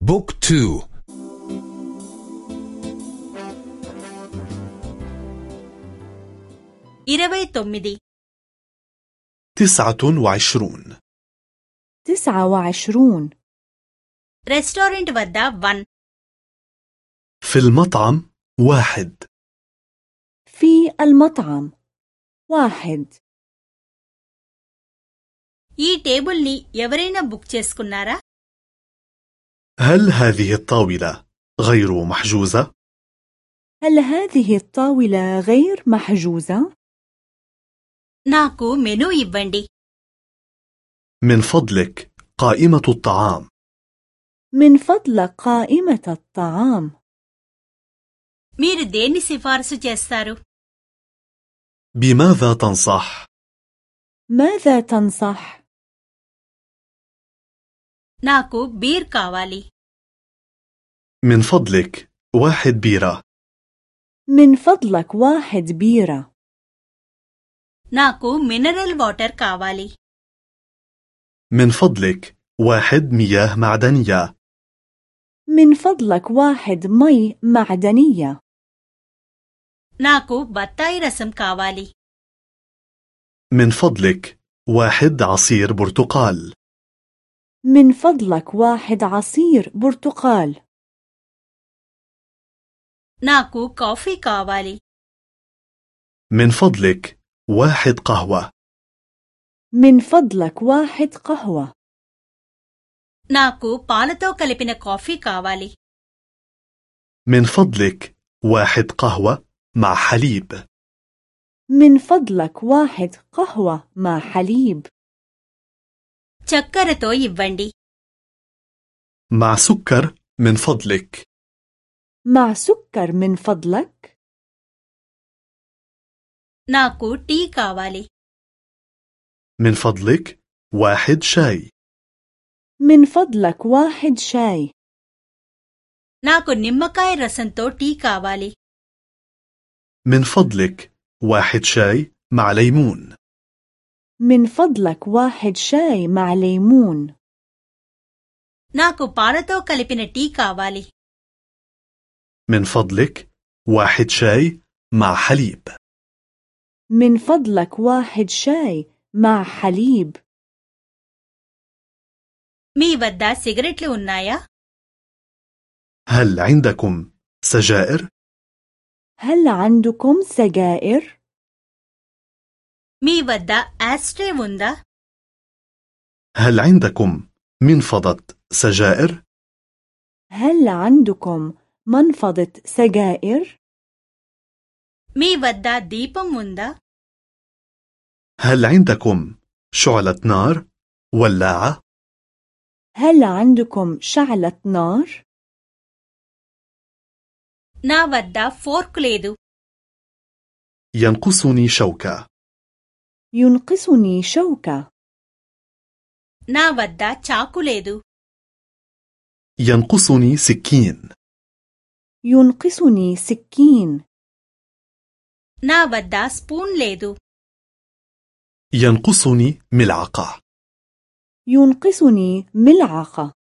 بوك تو ఇరవై తొమ్మిది تسعة وعشرون تسعة وعشرون రెస్టారెంట్ వద్ద వన్ في المطعم واحد في المطعم واحد ఈ టేబుల్ని ఎవరైనా బుక్ చేసుకున్నారా هل هذه الطاولة غير محجوزة؟ هل هذه الطاولة غير محجوزة؟ నాకు మెనూ ఇవ్వండి من فضلك قائمة الطعام من فضلك قائمة الطعام మీరు దేన్ని సిఫారసు చేస్తారు بماذا تنصح؟ ماذا تنصح؟ నాకు బీర్ కావాలి من فضلك واحد بيرة من فضلك واحد بيرة నాకు మినరల్ వాటర్ కావాలి من فضلك واحد مياه معدنية من فضلك واحد مي معدنية నాకు బత్తాయి రసం కావాలి من فضلك واحد عصير برتقال من فضلك واحد عصير برتقال నాకు కాఫీ కావాలి من فضلك واحد قهوة من فضلك واحد قهوة నాకు పాలతో కలిపిన కాఫీ కావాలి من فضلك واحد قهوة مع حليب من فضلك واحد قهوة مع حليب చక్కెరతో ఇవ్వండి مع سكر من فضلك مع سكر من فضلك నాకు టీ కావాలి من فضلك واحد شاي من فضلك واحد شاي నాకు నిమ్మకాయ రసంతో టీ కావాలి من فضلك واحد شاي مع ليمون من فضلك واحد شاي مع ليمون నాకు పాలతో కలిపిన టీ కావాలి من فضلك واحد شاي مع حليب من فضلك واحد شاي مع حليب మీ వద్ద సిగరెట్లు ఉన్నాయా هل عندكم سجائر؟ هل عندكم سجائر؟ మీ వద్ద యాస్ట్రే ఉందా هل عندكم منفضة سجائر؟ هل عندكم منفضة سجائر؟ మీ వద్ద దీపం ఉందా هل عندكم شعلة نار؟ ولاعة؟ هل عندكم شعلة نار؟ నా వద్ద ఫోర్క్ లేదు ينقصني شوكة ينقصني شوكة నా వద్ద చాకు లేదు ينقصني سكين ينقصني سكين నా వద్ద స్పూన్ లేదు ينقصني ملعقة ينقصني ملعقة